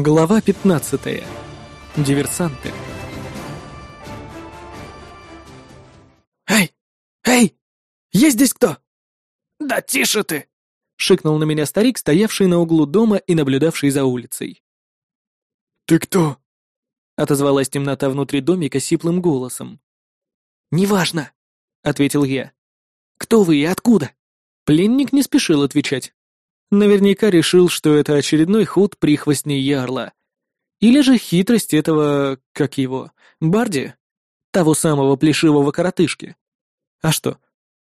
Глава 15. Диверсанты. «Эй! Эй! Есть здесь кто?» «Да тише ты!» — шикнул на меня старик, стоявший на углу дома и наблюдавший за улицей. «Ты кто?» — отозвалась темнота внутри домика сиплым голосом. «Неважно», — ответил я. «Кто вы и откуда?» Пленник не спешил отвечать. Наверняка решил, что это очередной ход прихвостней Ярла. Или же хитрость этого, как его, Барди, того самого плешивого коротышки. А что,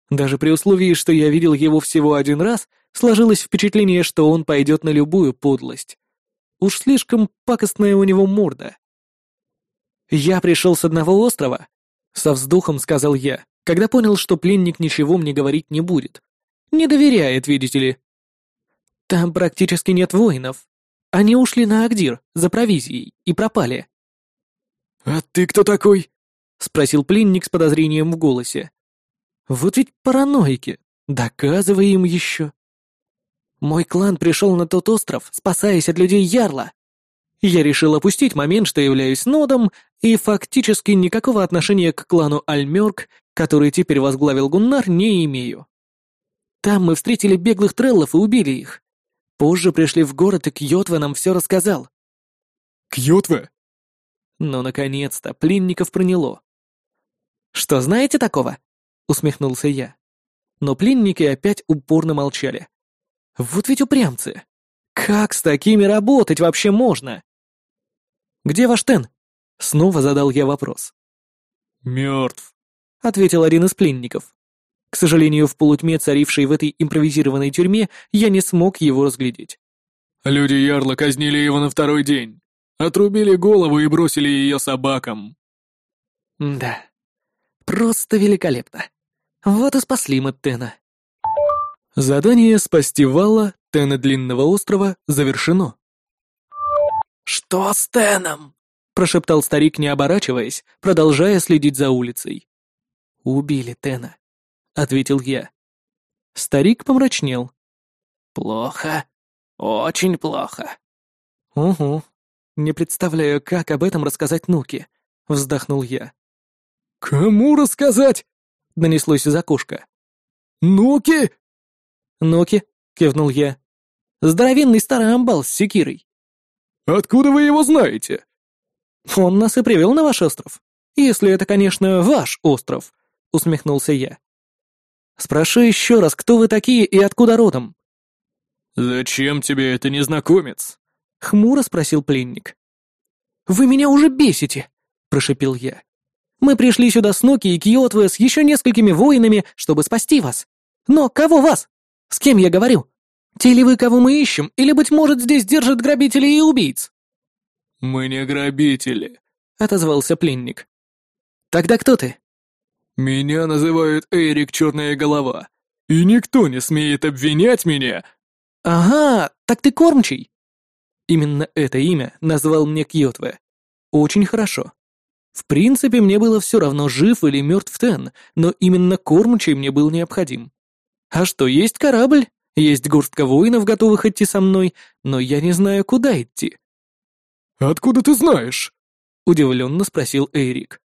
даже при условии, что я видел его всего один раз, сложилось впечатление, что он пойдет на любую подлость. Уж слишком пакостная у него морда. «Я пришел с одного острова», — со вздохом сказал я, когда понял, что пленник ничего мне говорить не будет. Не доверяет, видите ли. Там практически нет воинов. Они ушли на Агдир за провизией и пропали. «А ты кто такой?» — спросил пленник с подозрением в голосе. «Вот ведь параноики. Доказывай им еще». Мой клан пришел на тот остров, спасаясь от людей Ярла. Я решил опустить момент, что являюсь нодом, и фактически никакого отношения к клану Альмёрк, который теперь возглавил Гуннар, не имею. Там мы встретили беглых треллов и убили их. Позже пришли в город, и Кьотве нам все рассказал. Кьотве? Ну, наконец-то, пленников проняло. «Что, знаете такого?» — усмехнулся я. Но пленники опять упорно молчали. «Вот ведь упрямцы! Как с такими работать вообще можно?» «Где ваш Тен?» — снова задал я вопрос. «Мертв», — ответил один из пленников. К сожалению, в полутьме, царившей в этой импровизированной тюрьме, я не смог его разглядеть. «Люди Ярла казнили его на второй день. Отрубили голову и бросили ее собакам». «Да, просто великолепно. Вот и спасли мы Тена». Задание спасти Вала, Тена Длинного острова, завершено. «Что с Теном?» — прошептал старик, не оборачиваясь, продолжая следить за улицей. «Убили Тена ответил я. Старик помрачнел. Плохо. Очень плохо. Угу. Не представляю, как об этом рассказать Нуке, вздохнул я. Кому рассказать? донеслось из окошка. Нуки? Нуки, кивнул я. Здоровенный старый амбал с секирой. Откуда вы его знаете? Он нас и привел на ваш остров. Если это, конечно, ваш остров, усмехнулся я. Спрошу еще раз, кто вы такие и откуда родом?» «Зачем тебе это, незнакомец?» — хмуро спросил пленник. «Вы меня уже бесите!» — прошепел я. «Мы пришли сюда с Ноки и Кьотве с еще несколькими воинами, чтобы спасти вас. Но кого вас? С кем я говорю? Те ли вы, кого мы ищем, или, быть может, здесь держат грабителей и убийц?» «Мы не грабители», — отозвался пленник. «Тогда кто ты?» «Меня называют Эрик Черная Голова, и никто не смеет обвинять меня...» «Ага, так ты кормчий!» Именно это имя назвал мне Кьотве. Очень хорошо. В принципе, мне было все равно, жив или мертв Тен, но именно кормчий мне был необходим. А что, есть корабль, есть горстка воинов, готовых идти со мной, но я не знаю, куда идти. «Откуда ты знаешь?» — удивленно спросил Эрик.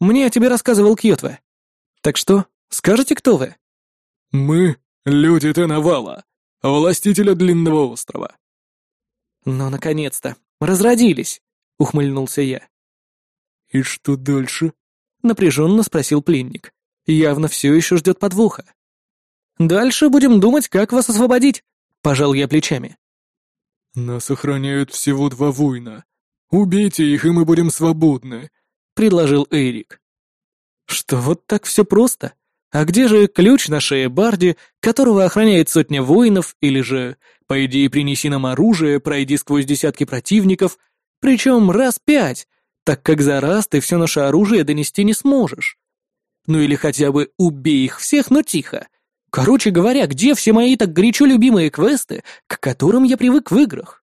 Мне о тебе рассказывал Кьотве. Так что, скажете, кто вы?» «Мы — люди Тенавала, властителя Длинного острова». «Ну, наконец-то, разродились», — ухмыльнулся я. «И что дальше?» — напряженно спросил пленник. Явно все еще ждет подвоха. «Дальше будем думать, как вас освободить», — пожал я плечами. «Нас охраняют всего два воина. Убейте их, и мы будем свободны», предложил Эрик. Что, вот так все просто? А где же ключ на шее Барди, которого охраняет сотня воинов, или же, по идее, принеси нам оружие, пройди сквозь десятки противников, причем раз пять, так как за раз ты все наше оружие донести не сможешь. Ну или хотя бы убей их всех, но тихо. Короче говоря, где все мои так горячо любимые квесты, к которым я привык в играх?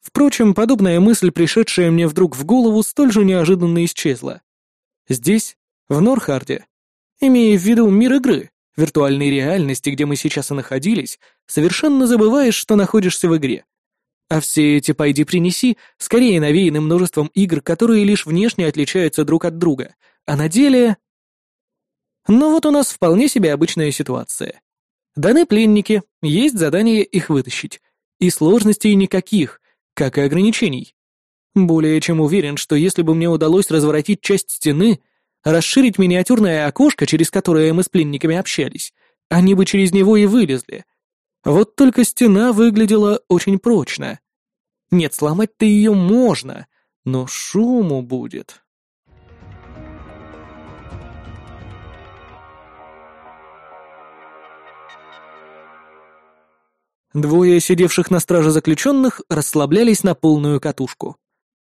Впрочем, подобная мысль, пришедшая мне вдруг в голову, столь же неожиданно исчезла. Здесь, в Норхарде, имея в виду мир игры, виртуальной реальности, где мы сейчас и находились, совершенно забываешь, что находишься в игре. А все эти «пойди-принеси» скорее навеяны множеством игр, которые лишь внешне отличаются друг от друга, а на деле... Ну вот у нас вполне себе обычная ситуация. Даны пленники, есть задание их вытащить. И сложностей никаких, как и ограничений. Более чем уверен, что если бы мне удалось разворотить часть стены, расширить миниатюрное окошко, через которое мы с пленниками общались, они бы через него и вылезли. Вот только стена выглядела очень прочно. Нет, сломать-то ее можно, но шуму будет. Двое сидевших на страже заключенных расслаблялись на полную катушку.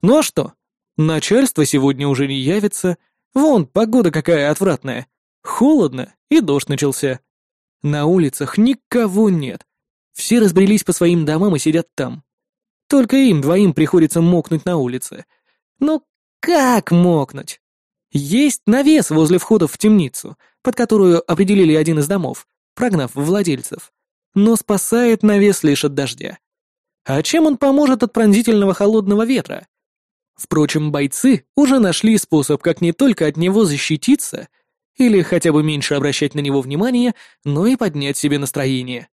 Ну а что? Начальство сегодня уже не явится. Вон, погода какая отвратная. Холодно, и дождь начался. На улицах никого нет. Все разбрелись по своим домам и сидят там. Только им двоим приходится мокнуть на улице. Ну как мокнуть? Есть навес возле входа в темницу, под которую определили один из домов, прогнав владельцев но спасает навес лишь от дождя. А чем он поможет от пронзительного холодного ветра? Впрочем, бойцы уже нашли способ, как не только от него защититься, или хотя бы меньше обращать на него внимание, но и поднять себе настроение.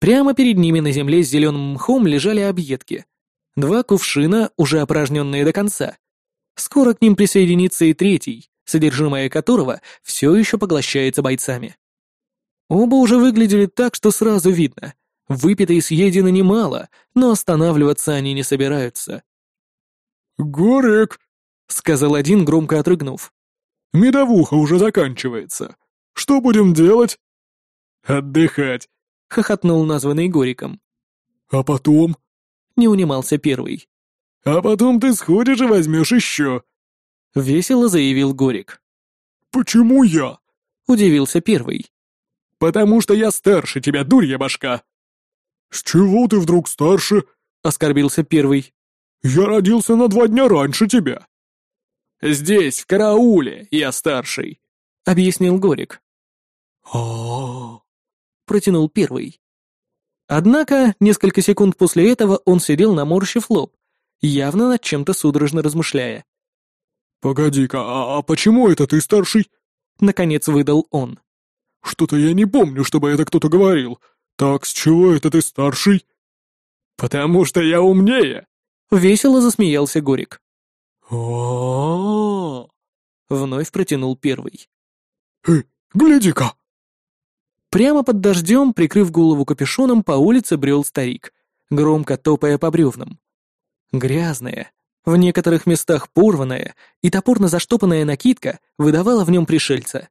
Прямо перед ними на земле с зеленым мхом лежали объедки. Два кувшина, уже опорожненные до конца. Скоро к ним присоединится и третий, содержимое которого все еще поглощается бойцами. Оба уже выглядели так, что сразу видно. Выпито и съедено немало, но останавливаться они не собираются. «Горек!» — сказал один, громко отрыгнув. «Медовуха уже заканчивается. Что будем делать?» «Отдыхать», — хохотнул названный Гориком. «А потом?» — не унимался первый. «А потом ты сходишь и возьмешь еще», — весело заявил Горик. «Почему я?» — удивился первый. «Потому что я старше тебя, дурья башка!» «С чего ты вдруг старше?» — оскорбился первый. «Я родился на два дня раньше тебя». «Здесь, в карауле, я старший», — объяснил Горик. о протянул первый. Однако, несколько секунд после этого он сидел наморщив лоб, явно над чем-то судорожно размышляя. «Погоди-ка, а, а почему это ты старший?» — наконец выдал он. Что-то я не помню, чтобы это кто-то говорил. Так, с чего это ты старший?» «Потому что я умнее!» — весело засмеялся Горик. о вновь протянул первый. «Эй, гляди-ка!» Прямо под дождем, прикрыв голову капюшоном, по улице брел старик, громко топая по бревнам. Грязная, в некоторых местах порванная и топорно заштопанная накидка выдавала в нем пришельца.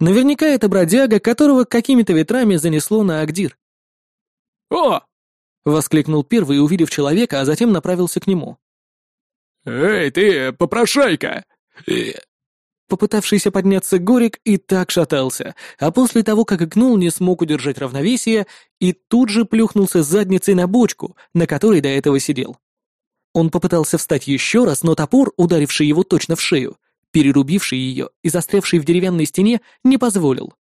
Наверняка это бродяга, которого какими-то ветрами занесло на Агдир. «О!» — воскликнул первый, увидев человека, а затем направился к нему. «Эй, ты, попрошайка!» Попытавшийся подняться Горик и так шатался, а после того, как икнул, не смог удержать равновесие и тут же плюхнулся задницей на бочку, на которой до этого сидел. Он попытался встать еще раз, но топор, ударивший его точно в шею, перерубивший ее и застрявший в деревянной стене, не позволил.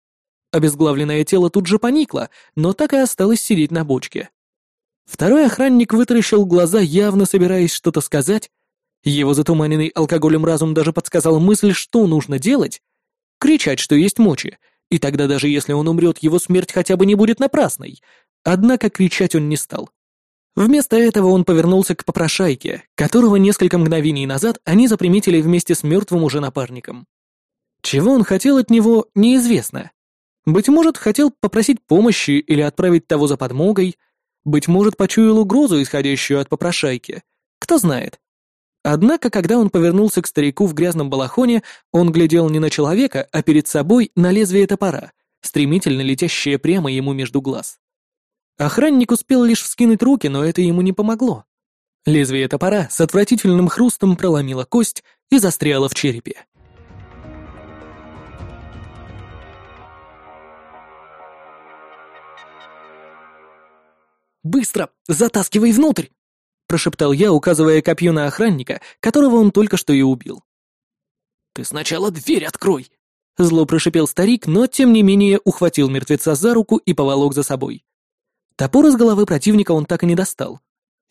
Обезглавленное тело тут же поникло, но так и осталось сидеть на бочке. Второй охранник вытаращил глаза, явно собираясь что-то сказать. Его затуманенный алкоголем разум даже подсказал мысль, что нужно делать. Кричать, что есть мочи, и тогда даже если он умрет, его смерть хотя бы не будет напрасной. Однако кричать он не стал. Вместо этого он повернулся к попрошайке, которого несколько мгновений назад они заприметили вместе с мертвым уже напарником. Чего он хотел от него, неизвестно. Быть может, хотел попросить помощи или отправить того за подмогой. Быть может, почуял угрозу, исходящую от попрошайки. Кто знает. Однако, когда он повернулся к старику в грязном балахоне, он глядел не на человека, а перед собой на лезвие топора, стремительно летящее прямо ему между глаз. Охранник успел лишь вскинуть руки, но это ему не помогло. Лезвие топора с отвратительным хрустом проломило кость и застряло в черепе. «Быстро! Затаскивай внутрь!» — прошептал я, указывая копье на охранника, которого он только что и убил. «Ты сначала дверь открой!» — зло прошипел старик, но тем не менее ухватил мертвеца за руку и поволок за собой. Топор из головы противника он так и не достал.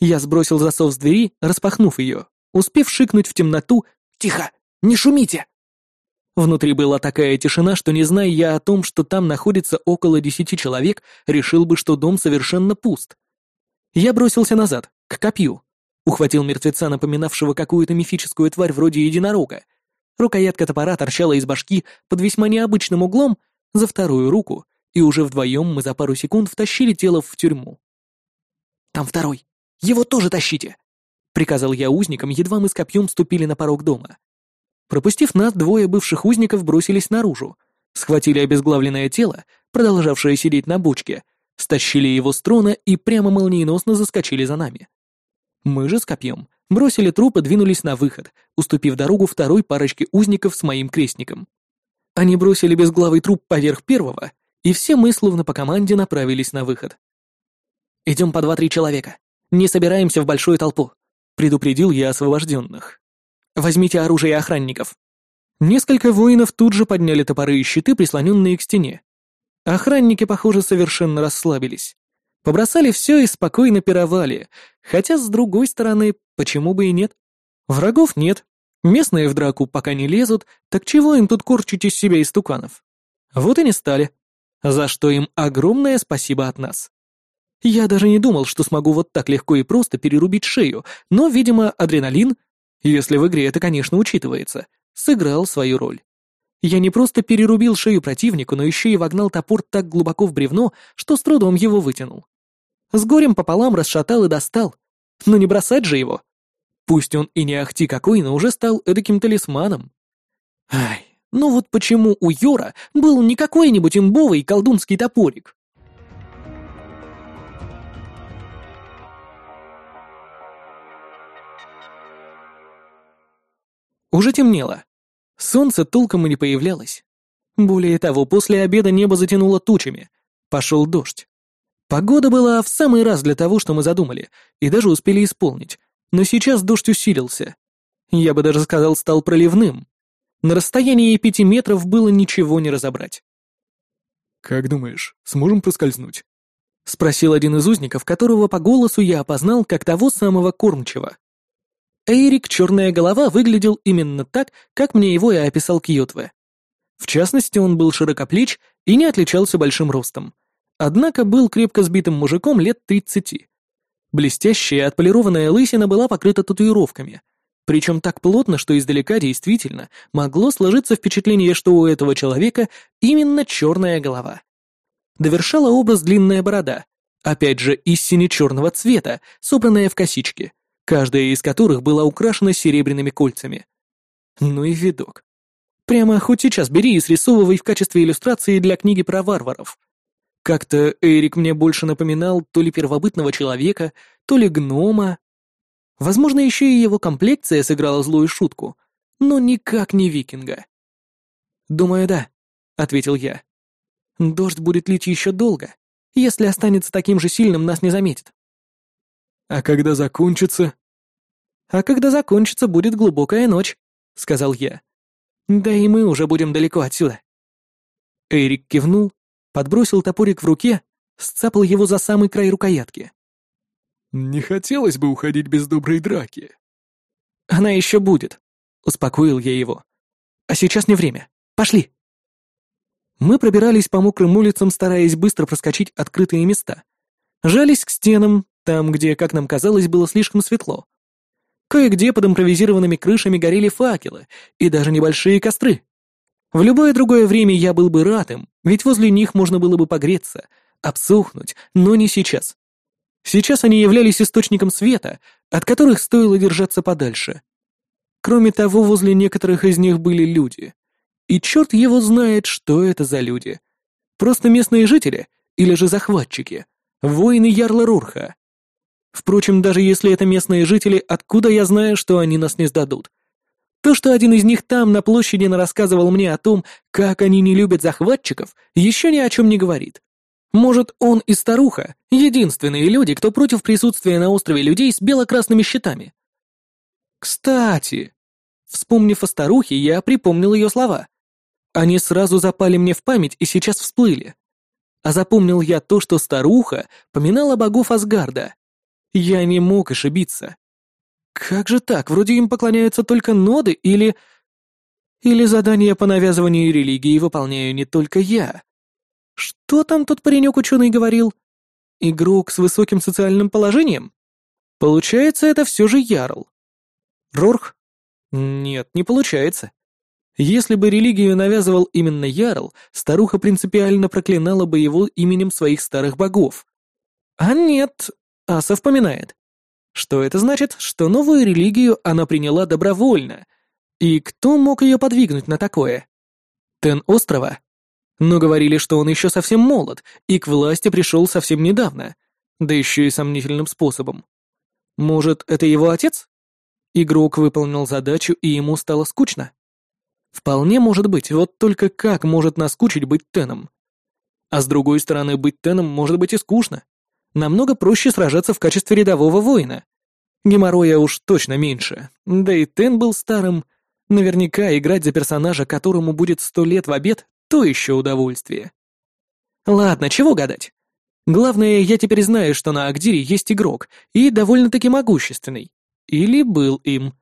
Я сбросил засов с двери, распахнув ее, успев шикнуть в темноту «Тихо! Не шумите!». Внутри была такая тишина, что не зная я о том, что там находится около десяти человек, решил бы, что дом совершенно пуст. Я бросился назад, к копью. Ухватил мертвеца, напоминавшего какую-то мифическую тварь вроде единорога. Рукоятка топора торчала из башки под весьма необычным углом за вторую руку, и уже вдвоем мы за пару секунд втащили тело в тюрьму. «Там второй! Его тоже тащите!» — приказал я узникам, едва мы с копьем ступили на порог дома. Пропустив нас, двое бывших узников бросились наружу, схватили обезглавленное тело, продолжавшее сидеть на бочке, стащили его с трона и прямо молниеносно заскочили за нами. Мы же с копьем бросили труп и двинулись на выход, уступив дорогу второй парочке узников с моим крестником. Они бросили безглавый труп поверх первого, и все мы, словно по команде, направились на выход. «Идем по два-три человека. Не собираемся в большую толпу», — предупредил я освобожденных. Возьмите оружие охранников». Несколько воинов тут же подняли топоры и щиты, прислоненные к стене. Охранники, похоже, совершенно расслабились. Побросали все и спокойно пировали, хотя, с другой стороны, почему бы и нет? Врагов нет, местные в драку пока не лезут, так чего им тут корчить из себя истуканов? Вот и не стали. За что им огромное спасибо от нас. Я даже не думал, что смогу вот так легко и просто перерубить шею, но, видимо, адреналин если в игре это, конечно, учитывается, сыграл свою роль. Я не просто перерубил шею противнику, но еще и вогнал топор так глубоко в бревно, что с трудом его вытянул. С горем пополам расшатал и достал. Но не бросать же его. Пусть он и не ахти какой, но уже стал эдаким талисманом. Ай, ну вот почему у Йора был не какой-нибудь имбовый колдунский топорик, Уже темнело. Солнце толком и не появлялось. Более того, после обеда небо затянуло тучами. Пошел дождь. Погода была в самый раз для того, что мы задумали, и даже успели исполнить. Но сейчас дождь усилился. Я бы даже сказал, стал проливным. На расстоянии пяти метров было ничего не разобрать. «Как думаешь, сможем проскользнуть?» — спросил один из узников, которого по голосу я опознал как того самого кормчего. Эйрик Черная Голова выглядел именно так, как мне его и описал Кьютве. В частности, он был широкоплеч и не отличался большим ростом. Однако был крепко сбитым мужиком лет 30. Блестящая отполированная лысина была покрыта татуировками, причем так плотно, что издалека действительно могло сложиться впечатление, что у этого человека именно черная голова. Довершала образ длинная борода, опять же из сине-черного цвета, собранная в косички каждая из которых была украшена серебряными кольцами. Ну и видок. Прямо хоть сейчас бери и срисовывай в качестве иллюстрации для книги про варваров. Как-то Эрик мне больше напоминал то ли первобытного человека, то ли гнома. Возможно, еще и его комплекция сыграла злую шутку, но никак не викинга. «Думаю, да», — ответил я. «Дождь будет лить еще долго. Если останется таким же сильным, нас не заметит. «А когда закончится?» «А когда закончится, будет глубокая ночь», — сказал я. «Да и мы уже будем далеко отсюда». Эрик кивнул, подбросил топорик в руке, сцапал его за самый край рукоятки. «Не хотелось бы уходить без доброй драки». «Она еще будет», — успокоил я его. «А сейчас не время. Пошли». Мы пробирались по мокрым улицам, стараясь быстро проскочить открытые места. Жались к стенам, там, где, как нам казалось, было слишком светло. Кое-где под импровизированными крышами горели факелы и даже небольшие костры. В любое другое время я был бы рад им, ведь возле них можно было бы погреться, обсохнуть, но не сейчас. Сейчас они являлись источником света, от которых стоило держаться подальше. Кроме того, возле некоторых из них были люди. И черт его знает, что это за люди. Просто местные жители или же захватчики, воины Ярла Рурха. Впрочем, даже если это местные жители, откуда я знаю, что они нас не сдадут? То, что один из них там, на площади, рассказывал мне о том, как они не любят захватчиков, еще ни о чем не говорит. Может, он и старуха — единственные люди, кто против присутствия на острове людей с бело-красными щитами. Кстати, вспомнив о старухе, я припомнил ее слова. Они сразу запали мне в память и сейчас всплыли. А запомнил я то, что старуха поминала богов Асгарда, Я не мог ошибиться. Как же так? Вроде им поклоняются только ноды или... Или задания по навязыванию религии выполняю не только я. Что там тот паренек-ученый говорил? Игрок с высоким социальным положением? Получается, это все же Ярл. Рорх? Нет, не получается. Если бы религию навязывал именно Ярл, старуха принципиально проклинала бы его именем своих старых богов. А нет, Аса вспоминает. Что это значит? Что новую религию она приняла добровольно. И кто мог ее подвигнуть на такое? Тен острова? Но говорили, что он еще совсем молод и к власти пришел совсем недавно, да еще и сомнительным способом. Может, это его отец? Игрок выполнил задачу, и ему стало скучно? Вполне может быть, вот только как может наскучить быть Теном? А с другой стороны, быть Теном может быть и скучно. Намного проще сражаться в качестве рядового воина. Геморроя уж точно меньше. Да и Тен был старым. Наверняка играть за персонажа, которому будет сто лет в обед, то еще удовольствие. Ладно, чего гадать. Главное, я теперь знаю, что на Агдире есть игрок, и довольно-таки могущественный. Или был им.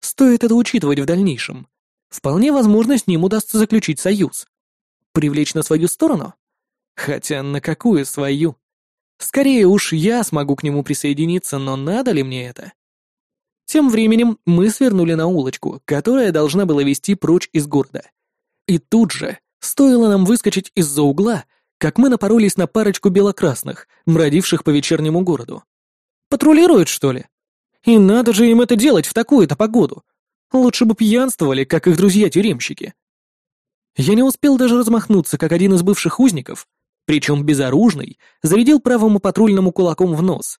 Стоит это учитывать в дальнейшем. Вполне возможно, с ним удастся заключить союз. Привлечь на свою сторону? Хотя на какую свою? Скорее уж я смогу к нему присоединиться, но надо ли мне это? Тем временем мы свернули на улочку, которая должна была вести прочь из города. И тут же Стоило нам выскочить из-за угла, как мы напоролись на парочку белокрасных, бродивших по вечернему городу. Патрулируют, что ли? И надо же им это делать в такую-то погоду. Лучше бы пьянствовали, как их друзья-тюремщики. Я не успел даже размахнуться, как один из бывших узников, причем безоружный, зарядил правому патрульному кулаком в нос.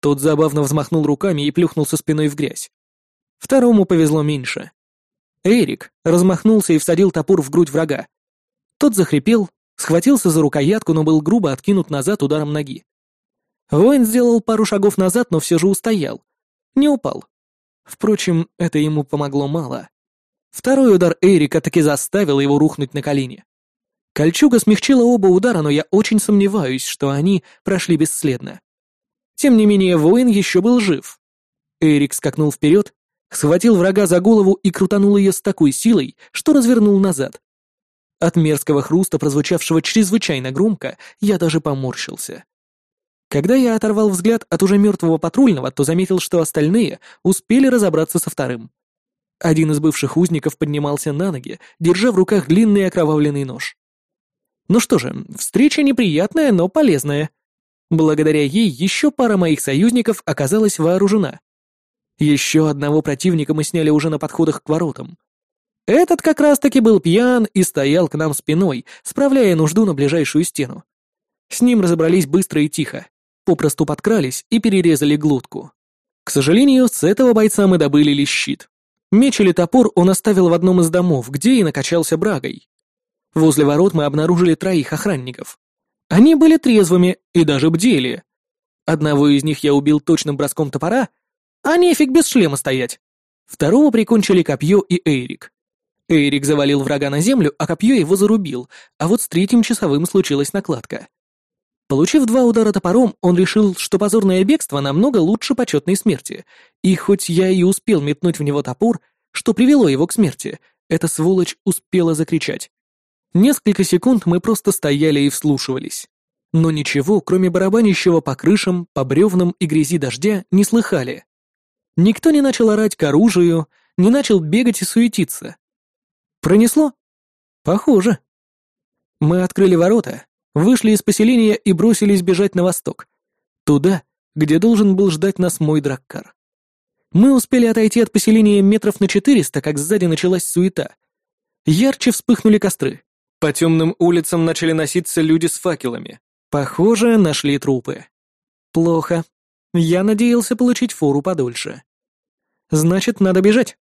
Тот забавно взмахнул руками и плюхнулся спиной в грязь. Второму повезло меньше. Эрик размахнулся и всадил топор в грудь врага, тот захрипел, схватился за рукоятку, но был грубо откинут назад ударом ноги. Воин сделал пару шагов назад, но все же устоял. Не упал. Впрочем, это ему помогло мало. Второй удар Эрика таки заставил его рухнуть на колени. Кольчуга смягчила оба удара, но я очень сомневаюсь, что они прошли бесследно. Тем не менее, воин еще был жив. Эрик скакнул вперед, схватил врага за голову и крутанул ее с такой силой, что развернул назад. От мерзкого хруста, прозвучавшего чрезвычайно громко, я даже поморщился. Когда я оторвал взгляд от уже мертвого патрульного, то заметил, что остальные успели разобраться со вторым. Один из бывших узников поднимался на ноги, держа в руках длинный окровавленный нож. Ну что же, встреча неприятная, но полезная. Благодаря ей еще пара моих союзников оказалась вооружена. Еще одного противника мы сняли уже на подходах к воротам. Этот как раз-таки был пьян и стоял к нам спиной, справляя нужду на ближайшую стену. С ним разобрались быстро и тихо, попросту подкрались и перерезали глотку. К сожалению, с этого бойца мы добыли лишь щит. Меч или топор он оставил в одном из домов, где и накачался брагой. Возле ворот мы обнаружили троих охранников. Они были трезвыми и даже бдели. Одного из них я убил точным броском топора, а нефиг без шлема стоять. Второго прикончили копье и Эйрик. Эрик завалил врага на землю, а копье его зарубил, а вот с третьим часовым случилась накладка. Получив два удара топором, он решил, что позорное бегство намного лучше почетной смерти, и хоть я и успел метнуть в него топор, что привело его к смерти, эта сволочь успела закричать. Несколько секунд мы просто стояли и вслушивались. Но ничего, кроме барабанящего по крышам, по бревнам и грязи дождя, не слыхали. Никто не начал орать к оружию, не начал бегать и суетиться. Пронесло? Похоже. Мы открыли ворота, вышли из поселения и бросились бежать на восток. Туда, где должен был ждать нас мой драккар. Мы успели отойти от поселения метров на четыреста, как сзади началась суета. Ярче вспыхнули костры. По темным улицам начали носиться люди с факелами. Похоже, нашли трупы. Плохо. Я надеялся получить фору подольше. Значит, надо бежать.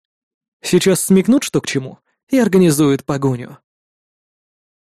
Сейчас смекнут, что к чему, и организует погоню.